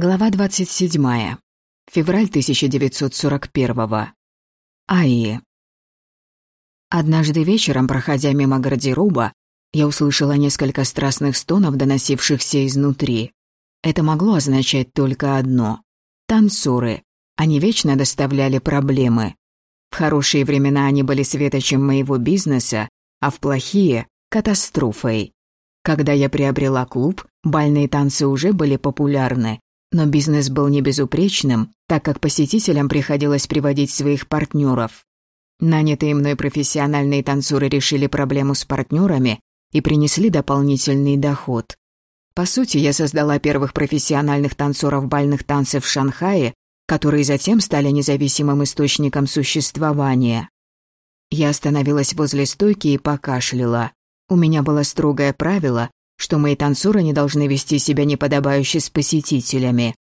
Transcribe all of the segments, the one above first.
Глава 27. Февраль 1941. Аи. Однажды вечером, проходя мимо гардероба, я услышала несколько страстных стонов, доносившихся изнутри. Это могло означать только одно. Танцоры. Они вечно доставляли проблемы. В хорошие времена они были светочем моего бизнеса, а в плохие – катастрофой. Когда я приобрела клуб, бальные танцы уже были популярны, но бизнес был не безупречным, так как посетителям приходилось приводить своих партнеров. Нанятые мной профессиональные танцоры решили проблему с партнерами и принесли дополнительный доход. По сути, я создала первых профессиональных танцоров бальных танцев в Шанхае, которые затем стали независимым источником существования. Я остановилась возле стойки и покашляла. У меня было строгое правило что мои танцоры не должны вести себя неподобающе с посетителями.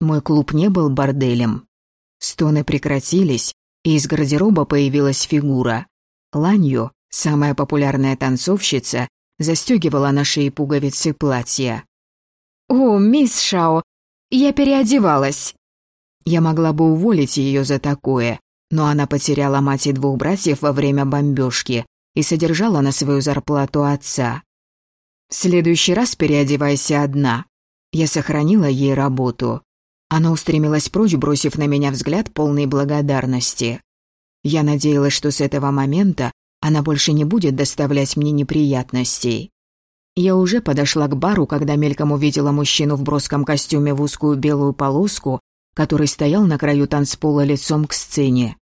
Мой клуб не был борделем. Стоны прекратились, и из гардероба появилась фигура. Ланью, самая популярная танцовщица, застегивала на шее пуговицы платья. «О, мисс Шао, я переодевалась!» Я могла бы уволить ее за такое, но она потеряла мать и двух братьев во время бомбежки и содержала на свою зарплату отца. В следующий раз переодевайся одна. Я сохранила ей работу. Она устремилась прочь, бросив на меня взгляд полной благодарности. Я надеялась, что с этого момента она больше не будет доставлять мне неприятностей. Я уже подошла к бару, когда мельком увидела мужчину в броском костюме в узкую белую полоску, который стоял на краю танцпола лицом к сцене.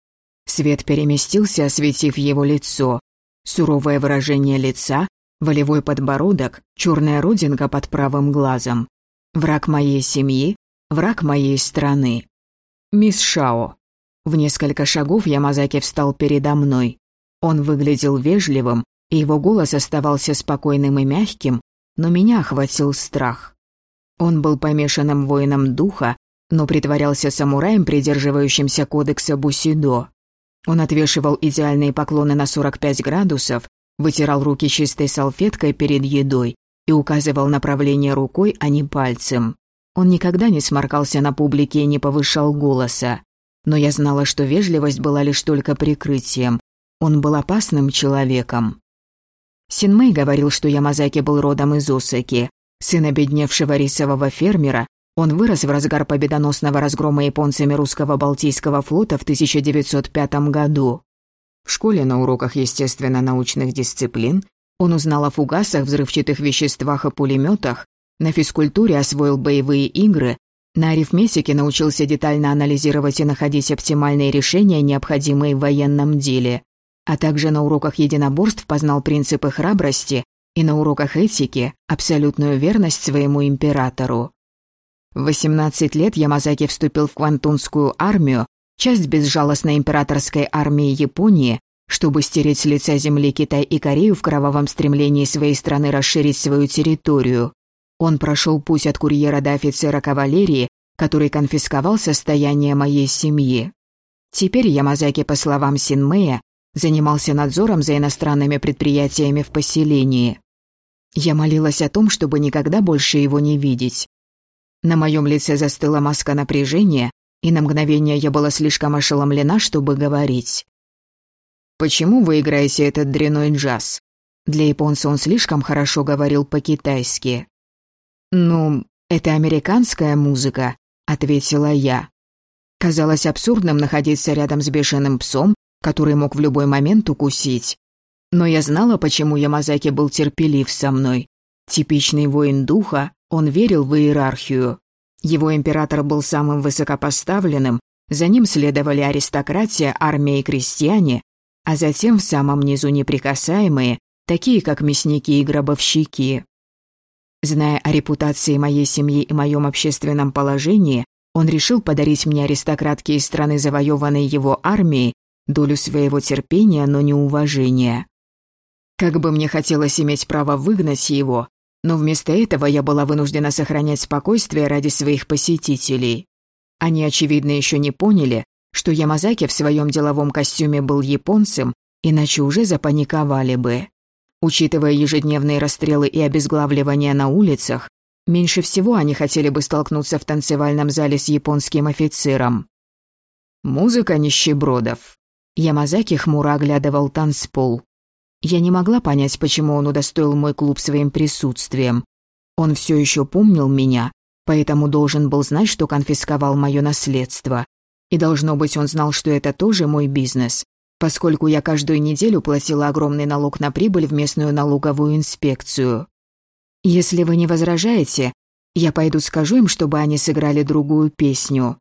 Свет переместился, осветив его лицо. Суровое выражение лица, Волевой подбородок, черная родинка под правым глазом. Враг моей семьи, враг моей страны. Мисс Шао. В несколько шагов Ямазаки встал передо мной. Он выглядел вежливым, и его голос оставался спокойным и мягким, но меня охватил страх. Он был помешанным воином духа, но притворялся самураем, придерживающимся кодекса Бусидо. Он отвешивал идеальные поклоны на 45 градусов, вытирал руки чистой салфеткой перед едой и указывал направление рукой, а не пальцем. Он никогда не сморкался на публике и не повышал голоса. Но я знала, что вежливость была лишь только прикрытием. Он был опасным человеком. Синмэй говорил, что Ямазаки был родом из Осаки. Сын обедневшего рисового фермера, он вырос в разгар победоносного разгрома японцами русского Балтийского флота в 1905 году. В школе на уроках естественно-научных дисциплин он узнал о фугасах, взрывчатых веществах и пулеметах, на физкультуре освоил боевые игры, на арифметике научился детально анализировать и находить оптимальные решения, необходимые в военном деле, а также на уроках единоборств познал принципы храбрости и на уроках этики абсолютную верность своему императору. В 18 лет Ямазаки вступил в Квантунскую армию, часть безжалостной императорской армии Японии, чтобы стереть с лица земли Китай и Корею в кровавом стремлении своей страны расширить свою территорию. Он прошел путь от курьера до офицера кавалерии, который конфисковал состояние моей семьи. Теперь Ямазаки, по словам Синмея, занимался надзором за иностранными предприятиями в поселении. Я молилась о том, чтобы никогда больше его не видеть. На моем лице застыла маска напряжения, и на мгновение я была слишком ошеломлена, чтобы говорить. «Почему вы играете этот дряной джаз?» Для японца он слишком хорошо говорил по-китайски. «Ну, это американская музыка», — ответила я. Казалось абсурдным находиться рядом с бешеным псом, который мог в любой момент укусить. Но я знала, почему Ямазаки был терпелив со мной. Типичный воин духа, он верил в иерархию. Его император был самым высокопоставленным, за ним следовали аристократия, армия и крестьяне, а затем в самом низу неприкасаемые, такие как мясники и гробовщики. Зная о репутации моей семьи и моем общественном положении, он решил подарить мне аристократке из страны, завоеванной его армией, долю своего терпения, но не уважения. Как бы мне хотелось иметь право выгнать его, но вместо этого я была вынуждена сохранять спокойствие ради своих посетителей. Они, очевидно, еще не поняли, что Ямазаки в своем деловом костюме был японцем, иначе уже запаниковали бы. Учитывая ежедневные расстрелы и обезглавливания на улицах, Меньше всего они хотели бы столкнуться в танцевальном зале с японским офицером. Музыка нищебродов. Ямазаки хмуро оглядывал танцпол. Я не могла понять, почему он удостоил мой клуб своим присутствием. Он все еще помнил меня, поэтому должен был знать, что конфисковал мое наследство. И должно быть, он знал, что это тоже мой бизнес, поскольку я каждую неделю платила огромный налог на прибыль в местную налоговую инспекцию. Если вы не возражаете, я пойду скажу им, чтобы они сыграли другую песню.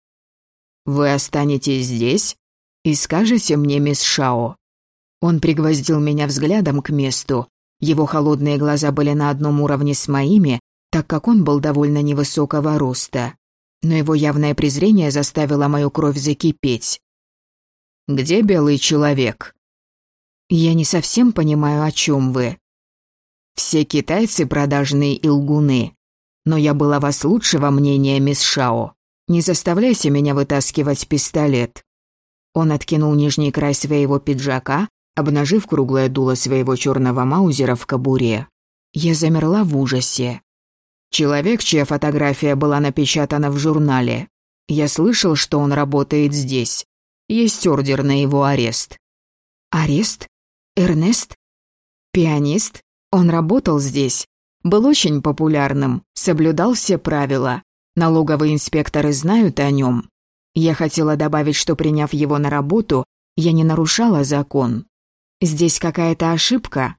Вы останетесь здесь и скажете мне, мисс Шао. Он пригвоздил меня взглядом к месту. Его холодные глаза были на одном уровне с моими, так как он был довольно невысокого роста. Но его явное презрение заставило мою кровь закипеть. «Где белый человек?» «Я не совсем понимаю, о чем вы», все китайцы продажные и лгуны. Но я была вас лучшего мнения, мисс Шао. Не заставляйте меня вытаскивать пистолет». Он откинул нижний край своего пиджака, обнажив круглое дуло своего черного маузера в кобуре. Я замерла в ужасе. Человек, чья фотография была напечатана в журнале. Я слышал, что он работает здесь. Есть ордер на его арест. Арест? Эрнест? Пианист? Он работал здесь, был очень популярным, соблюдал все правила. Налоговые инспекторы знают о нем. Я хотела добавить, что приняв его на работу, я не нарушала закон. Здесь какая-то ошибка?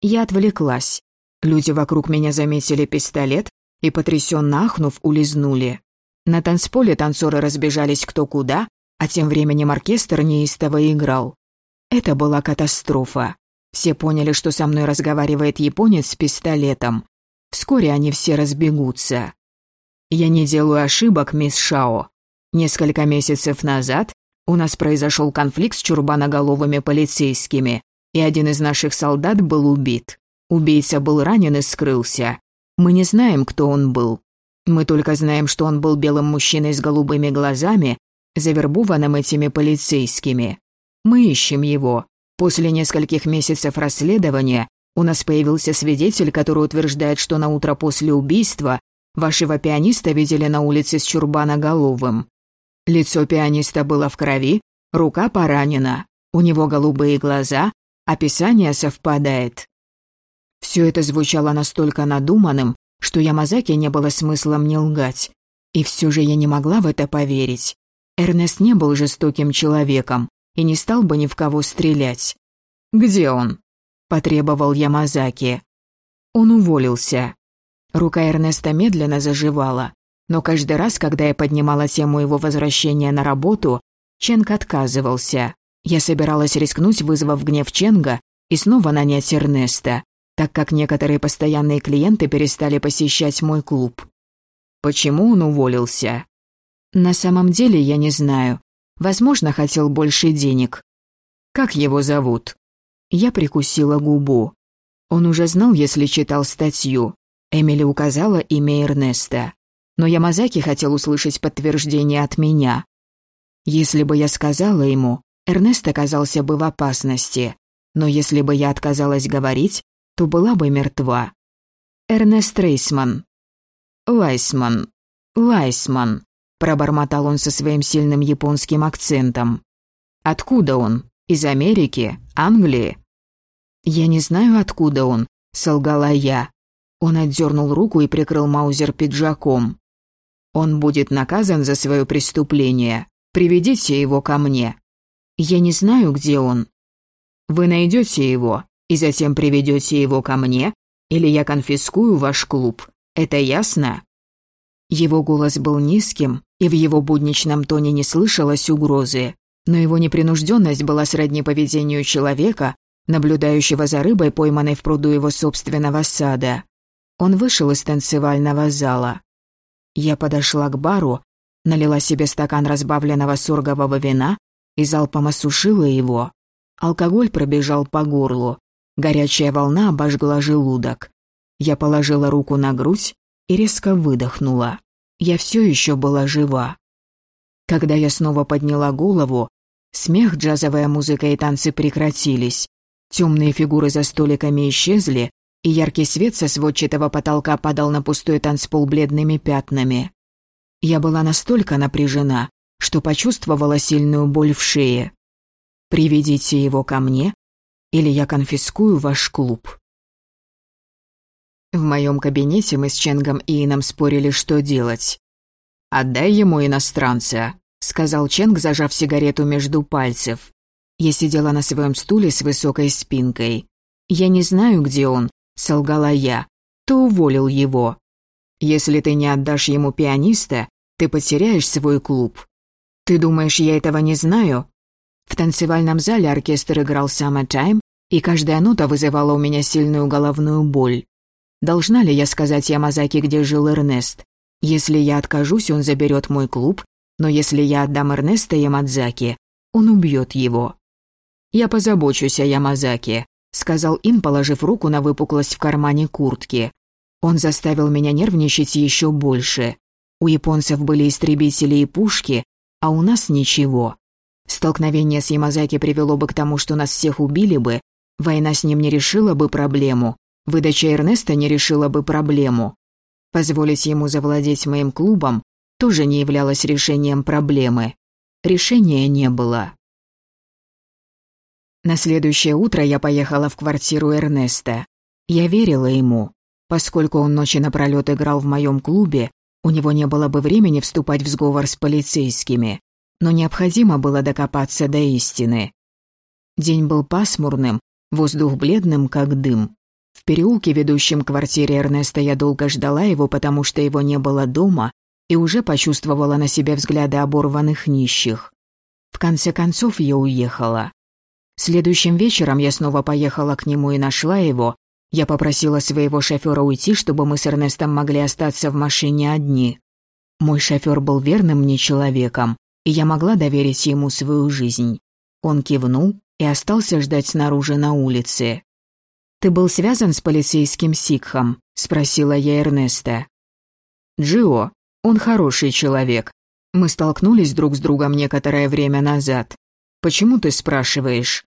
Я отвлеклась. Люди вокруг меня заметили пистолет и, потрясенно ахнув, улизнули. На танцполе танцоры разбежались кто куда, а тем временем оркестр неистово играл. Это была катастрофа. Все поняли, что со мной разговаривает японец с пистолетом. Вскоре они все разбегутся. Я не делаю ошибок, мисс Шао. Несколько месяцев назад у нас произошел конфликт с чурбаноголовыми полицейскими, и один из наших солдат был убит. Убийца был ранен и скрылся. Мы не знаем, кто он был. Мы только знаем, что он был белым мужчиной с голубыми глазами, завербованным этими полицейскими. Мы ищем его. После нескольких месяцев расследования у нас появился свидетель, который утверждает, что на утро после убийства вашего пианиста видели на улице с Чурбаноголовым. Лицо пианиста было в крови, рука поранена, у него голубые глаза, описание совпадает. Все это звучало настолько надуманным, что Ямазаки не было смысла мне лгать. И все же я не могла в это поверить. Эрнест не был жестоким человеком и не стал бы ни в кого стрелять. «Где он?» – потребовал Ямазаки. Он уволился. Рука Эрнеста медленно заживала, но каждый раз, когда я поднимала тему его возвращения на работу, Ченг отказывался. Я собиралась рискнуть, вызвав гнев Ченга, и снова нанять Эрнеста, так как некоторые постоянные клиенты перестали посещать мой клуб. Почему он уволился? На самом деле я не знаю. Возможно, хотел больше денег. Как его зовут? Я прикусила губу. Он уже знал, если читал статью. Эмили указала имя Эрнеста. Но Ямазаки хотел услышать подтверждение от меня. Если бы я сказала ему, Эрнест оказался бы в опасности. Но если бы я отказалась говорить, то была бы мертва. Эрнест Рейсман. Лайсман. Лайсман пробормотал он со своим сильным японским акцентом. Откуда он? Из Америки? Англии? Я не знаю, откуда он, солгала я. Он отдернул руку и прикрыл Маузер пиджаком. Он будет наказан за свое преступление. Приведите его ко мне. Я не знаю, где он. Вы найдете его и затем приведете его ко мне, или я конфискую ваш клуб. Это ясно? Его голос был низким, и в его будничном тоне не слышалось угрозы, но его непринужденность была сродни поведению человека, наблюдающего за рыбой, пойманной в пруду его собственного сада. Он вышел из танцевального зала. Я подошла к бару, налила себе стакан разбавленного соргового вина и залпом осушила его. Алкоголь пробежал по горлу. Горячая волна обожгла желудок. Я положила руку на грудь и резко выдохнула. Я все еще была жива. Когда я снова подняла голову, смех, джазовая музыка и танцы прекратились. Темные фигуры за столиками исчезли, и яркий свет со сводчатого потолка падал на пустой танцпол бледными пятнами. Я была настолько напряжена, что почувствовала сильную боль в шее. «Приведите его ко мне, или я конфискую ваш клуб». В моем кабинете мы с Ченгом и Ином спорили, что делать. «Отдай ему иностранца», — сказал Ченг, зажав сигарету между пальцев. Я сидела на своем стуле с высокой спинкой. «Я не знаю, где он», — солгала я. «Ты уволил его. Если ты не отдашь ему пианиста, ты потеряешь свой клуб. Ты думаешь, я этого не знаю?» В танцевальном зале оркестр играл «Summertime», и каждая нота вызывала у меня сильную головную боль. Должна ли я сказать Ямазаки, где жил Эрнест? Если я откажусь, он заберет мой клуб, но если я отдам Эрнеста Ямадзаки, он убьет его. «Я позабочусь о Ямазаки», — сказал Ин, положив руку на выпуклость в кармане куртки. Он заставил меня нервничать еще больше. У японцев были истребители и пушки, а у нас ничего. Столкновение с Ямазаки привело бы к тому, что нас всех убили бы, война с ним не решила бы проблему, выдача Эрнеста не решила бы проблему. Позволить ему завладеть моим клубом тоже не являлось решением проблемы. Решения не было. На следующее утро я поехала в квартиру Эрнеста. Я верила ему. Поскольку он ночи напролёт играл в моем клубе, у него не было бы времени вступать в сговор с полицейскими. Но необходимо было докопаться до истины. День был пасмурным, воздух бледным, как дым. В переулке, ведущем к квартире Эрнеста, я долго ждала его, потому что его не было дома, и уже почувствовала на себе взгляды оборванных нищих. В конце концов я уехала. Следующим вечером я снова поехала к нему и нашла его. Я попросила своего шофера уйти, чтобы мы с Эрнестом могли остаться в машине одни. Мой шофер был верным мне человеком, и я могла доверить ему свою жизнь. Он кивнул и остался ждать снаружи на улице. «Ты был связан с полицейским Сикхом?» – спросила я Эрнеста. «Джио, он хороший человек. Мы столкнулись друг с другом некоторое время назад. Почему ты спрашиваешь?»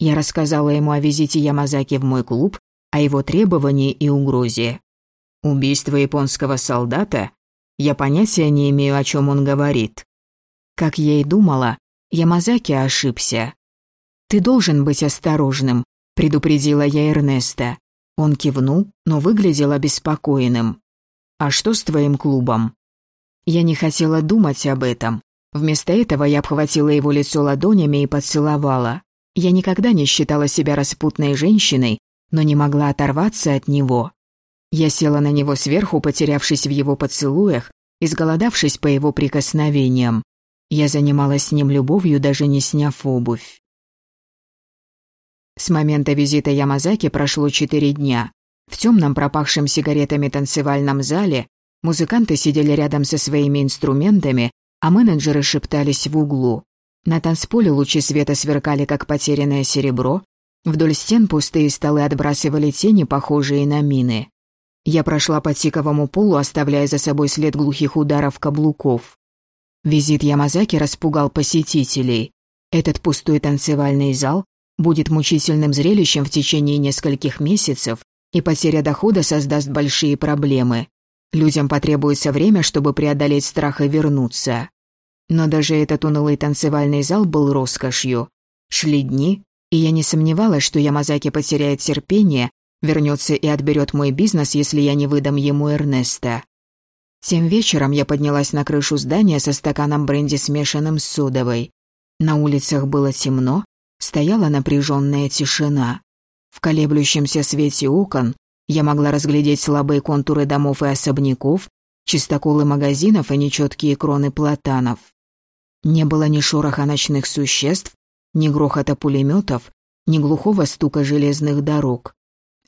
Я рассказала ему о визите Ямазаки в мой клуб, о его требовании и угрозе. «Убийство японского солдата? Я понятия не имею, о чем он говорит». Как я и думала, Ямазаки ошибся. «Ты должен быть осторожным предупредила я Эрнеста. Он кивнул, но выглядел обеспокоенным. «А что с твоим клубом?» Я не хотела думать об этом. Вместо этого я обхватила его лицо ладонями и поцеловала. Я никогда не считала себя распутной женщиной, но не могла оторваться от него. Я села на него сверху, потерявшись в его поцелуях, изголодавшись по его прикосновениям. Я занималась с ним любовью, даже не сняв обувь. С момента визита Ямазаки прошло четыре дня. В темном пропахшем сигаретами танцевальном зале музыканты сидели рядом со своими инструментами, а менеджеры шептались в углу. На танцполе лучи света сверкали, как потерянное серебро. Вдоль стен пустые столы отбрасывали тени, похожие на мины. Я прошла по тиковому полу, оставляя за собой след глухих ударов каблуков. Визит Ямазаки распугал посетителей. Этот пустой танцевальный зал будет мучительным зрелищем в течение нескольких месяцев, и потеря дохода создаст большие проблемы. Людям потребуется время, чтобы преодолеть страх и вернуться. Но даже этот унылый танцевальный зал был роскошью. Шли дни, и я не сомневалась, что Ямазаки потеряет терпение, вернется и отберет мой бизнес, если я не выдам ему Эрнеста. Тем вечером я поднялась на крышу здания со стаканом бренди, смешанным с содовой. На улицах было темно, стояла напряженная тишина. В колеблющемся свете окон я могла разглядеть слабые контуры домов и особняков, чистоколы магазинов и нечеткие кроны платанов. Не было ни шороха ночных существ, ни грохота пулеметов, ни глухого стука железных дорог.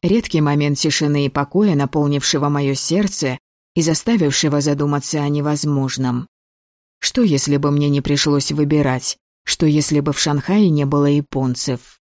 Редкий момент тишины и покоя, наполнившего мое сердце и заставившего задуматься о невозможном. Что, если бы мне не пришлось выбирать? Что если бы в Шанхае не было японцев?